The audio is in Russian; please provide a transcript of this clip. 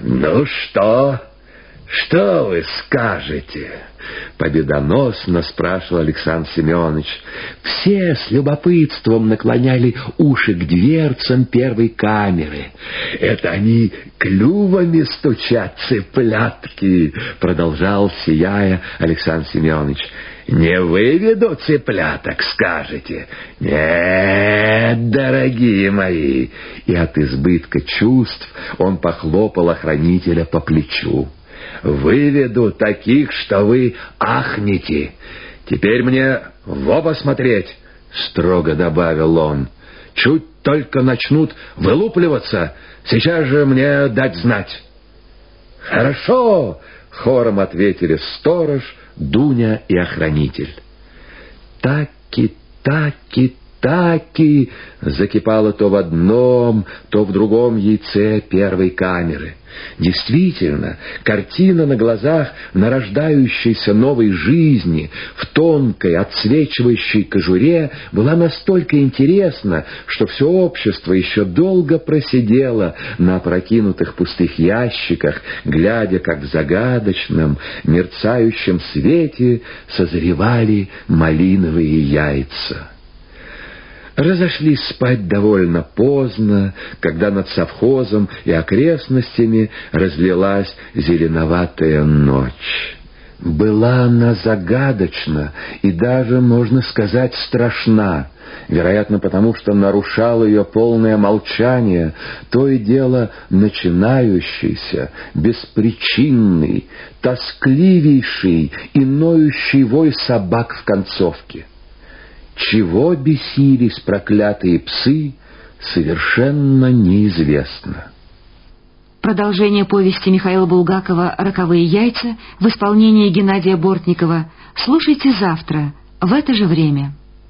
Ну что? Что вы скажете? Победоносно спрашивал Александр Семенович. Все с любопытством наклоняли уши к дверцам первой камеры. Это они клювами стучат, цыплятки, продолжал, сияя Александр Семенович. Не выведу цыпляток, скажете? Нет, дорогие мои. И от избытка чувств он похлопал охранителя по плечу. Выведу таких, что вы ахнете. Теперь мне в оба смотреть, строго добавил он. Чуть только начнут вылупливаться, сейчас же мне дать знать. Хорошо, хором ответили сторож, Дуня и охранитель. Таки, таки, таки закипало то в одном, то в другом яйце первой камеры. Действительно, картина на глазах нарождающейся новой жизни в тонкой, отсвечивающей кожуре была настолько интересна, что все общество еще долго просидело на опрокинутых пустых ящиках, глядя, как в загадочном, мерцающем свете созревали малиновые яйца разошлись спать довольно поздно, когда над совхозом и окрестностями разлилась зеленоватая ночь. Была она загадочна и даже, можно сказать, страшна, вероятно, потому что нарушал ее полное молчание, то и дело начинающийся, беспричинный, тоскливейший и ноющий вой собак в концовке. Чего бесились проклятые псы, совершенно неизвестно. Продолжение повести Михаила Булгакова «Роковые яйца» в исполнении Геннадия Бортникова слушайте завтра в это же время.